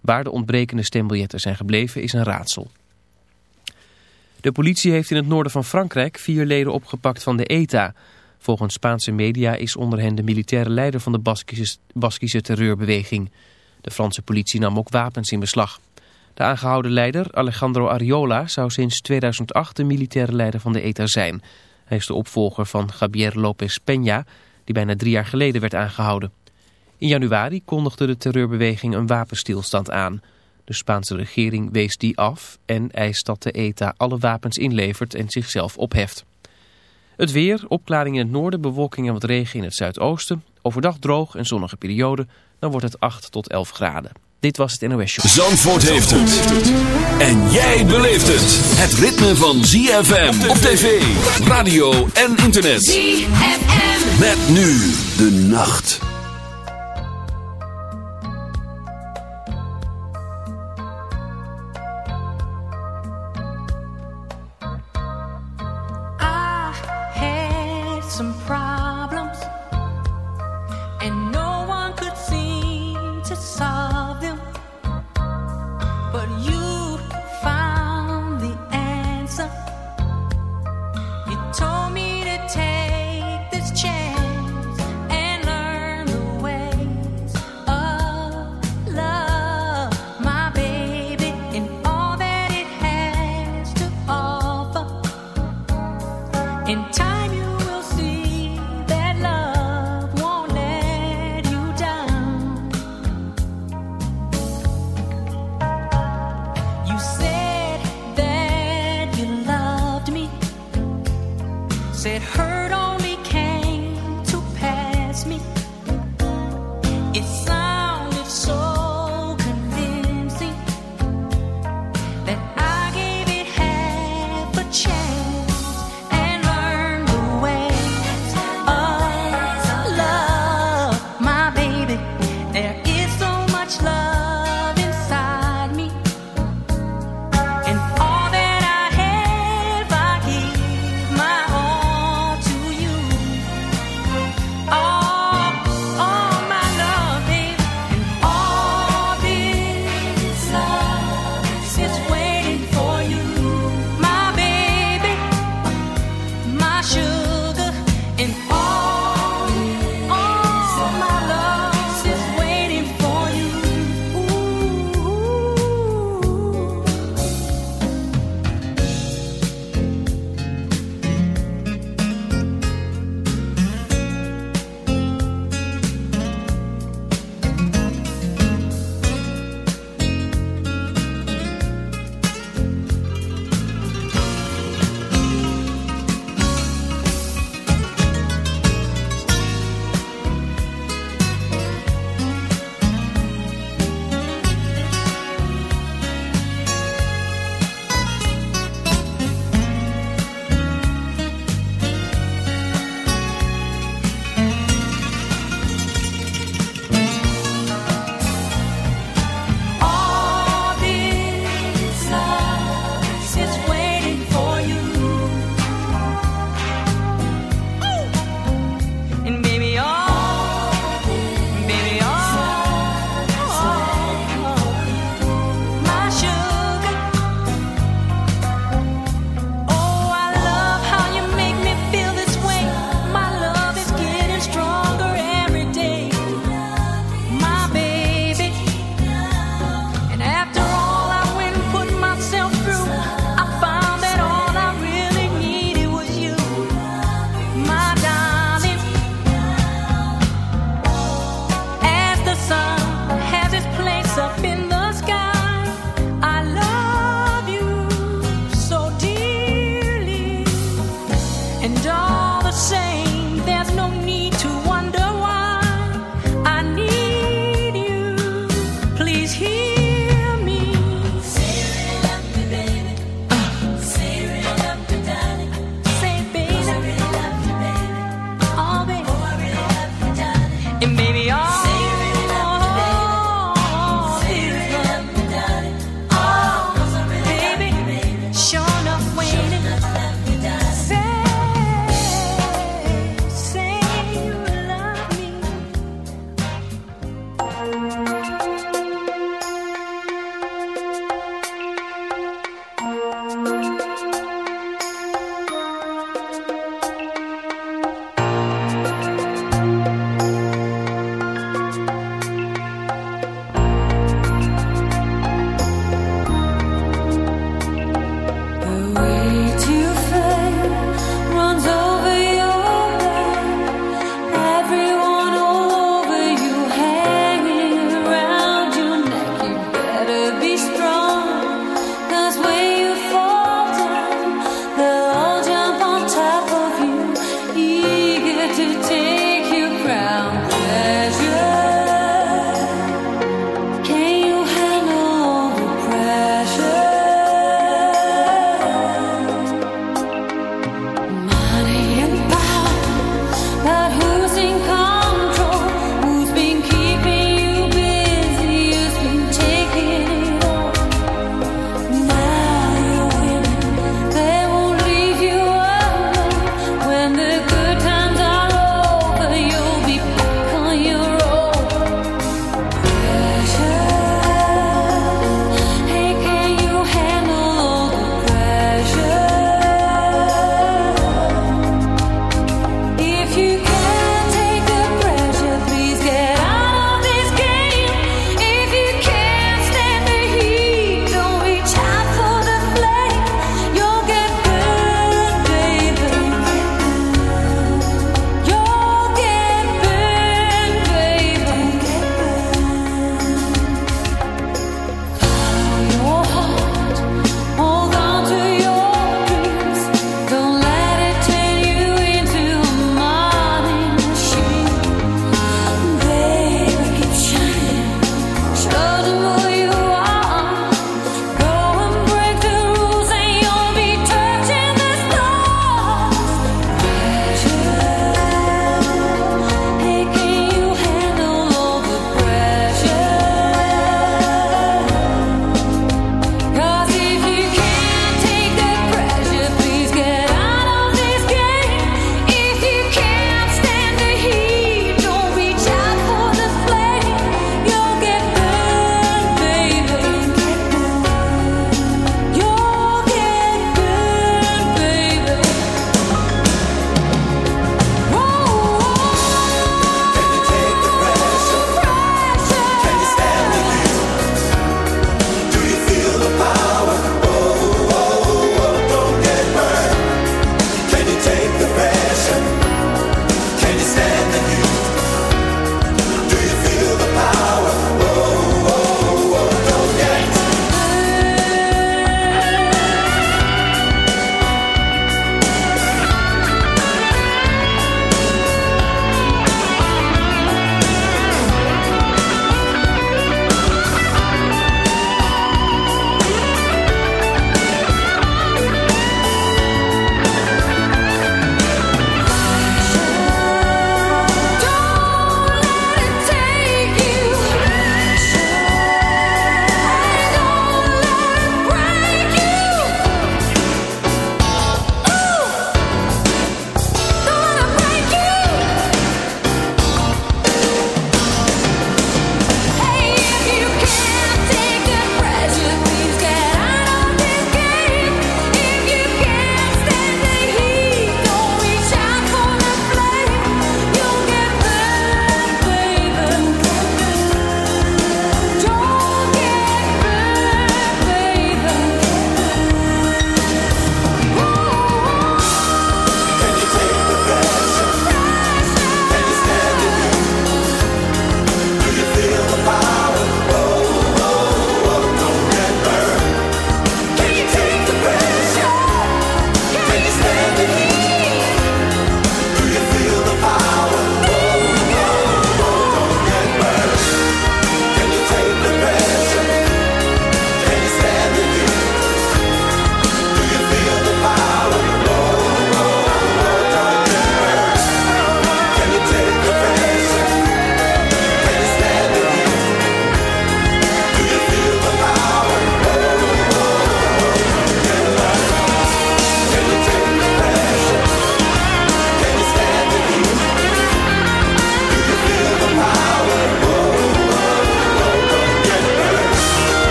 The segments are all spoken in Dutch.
Waar de ontbrekende stembiljetten zijn gebleven is een raadsel. De politie heeft in het noorden van Frankrijk vier leden opgepakt van de ETA. Volgens Spaanse media is onder hen de militaire leider van de Baskische, Baskische terreurbeweging. De Franse politie nam ook wapens in beslag. De aangehouden leider, Alejandro Ariola, zou sinds 2008 de militaire leider van de ETA zijn. Hij is de opvolger van Javier López Peña, die bijna drie jaar geleden werd aangehouden. In januari kondigde de terreurbeweging een wapenstilstand aan. De Spaanse regering wees die af en eist dat de ETA alle wapens inlevert en zichzelf opheft. Het weer, opklaring in het noorden, bewolking en wat regen in het zuidoosten. Overdag droog en zonnige periode, dan wordt het 8 tot 11 graden. Dit was het NOS Show. Zandvoort heeft het. En jij beleeft het. Het ritme van ZFM op tv, radio en internet. ZFM. Met nu de nacht. said hurt on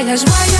why, that's why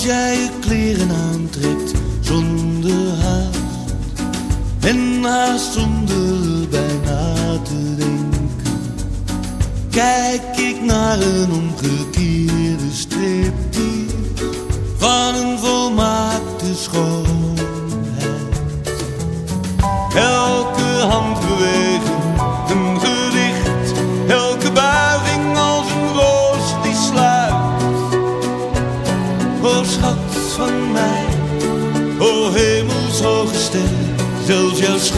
als jij je kleren aantrekt zonder haast en haast zonder bijna te denken. Kijk ik naar een omgekeerde die van een volmaakte schoot.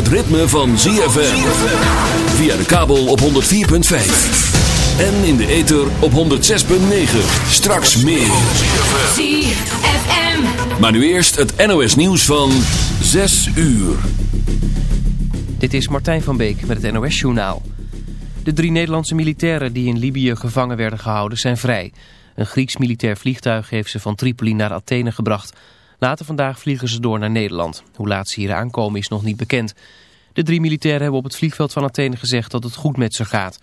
Het ritme van ZFM. Via de kabel op 104.5. En in de ether op 106.9. Straks meer. ZFM. Maar nu eerst het NOS nieuws van 6 uur. Dit is Martijn van Beek met het NOS-journaal. De drie Nederlandse militairen die in Libië gevangen werden gehouden zijn vrij. Een Grieks militair vliegtuig heeft ze van Tripoli naar Athene gebracht. Later vandaag vliegen ze door naar Nederland. Hoe laat ze hier aankomen is nog niet bekend. De drie militairen hebben op het vliegveld van Athene gezegd dat het goed met ze gaat.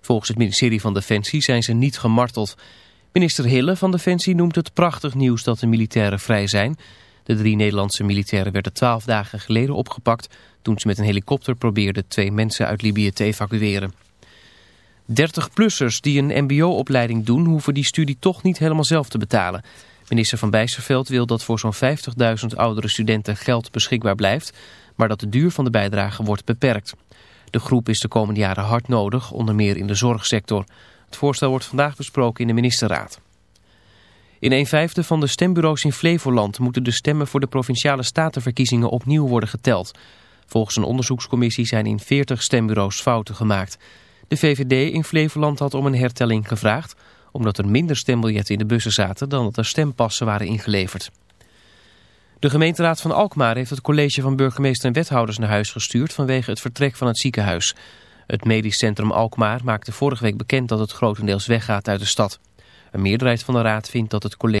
Volgens het ministerie van Defensie zijn ze niet gemarteld. Minister Hille van Defensie noemt het prachtig nieuws dat de militairen vrij zijn. De drie Nederlandse militairen werden twaalf dagen geleden opgepakt... toen ze met een helikopter probeerden twee mensen uit Libië te evacueren. 30-plussers die een mbo-opleiding doen... hoeven die studie toch niet helemaal zelf te betalen. Minister Van Bijsterveld wil dat voor zo'n 50.000 oudere studenten geld beschikbaar blijft... maar dat de duur van de bijdrage wordt beperkt. De groep is de komende jaren hard nodig, onder meer in de zorgsector. Het voorstel wordt vandaag besproken in de ministerraad. In een vijfde van de stembureaus in Flevoland moeten de stemmen voor de provinciale statenverkiezingen opnieuw worden geteld. Volgens een onderzoekscommissie zijn in 40 stembureaus fouten gemaakt. De VVD in Flevoland had om een hertelling gevraagd, omdat er minder stembiljetten in de bussen zaten dan dat er stempassen waren ingeleverd. De gemeenteraad van Alkmaar heeft het college van burgemeester en wethouders naar huis gestuurd vanwege het vertrek van het ziekenhuis. Het medisch centrum Alkmaar maakte vorige week bekend dat het grotendeels weggaat uit de stad. Een meerderheid van de raad vindt dat het college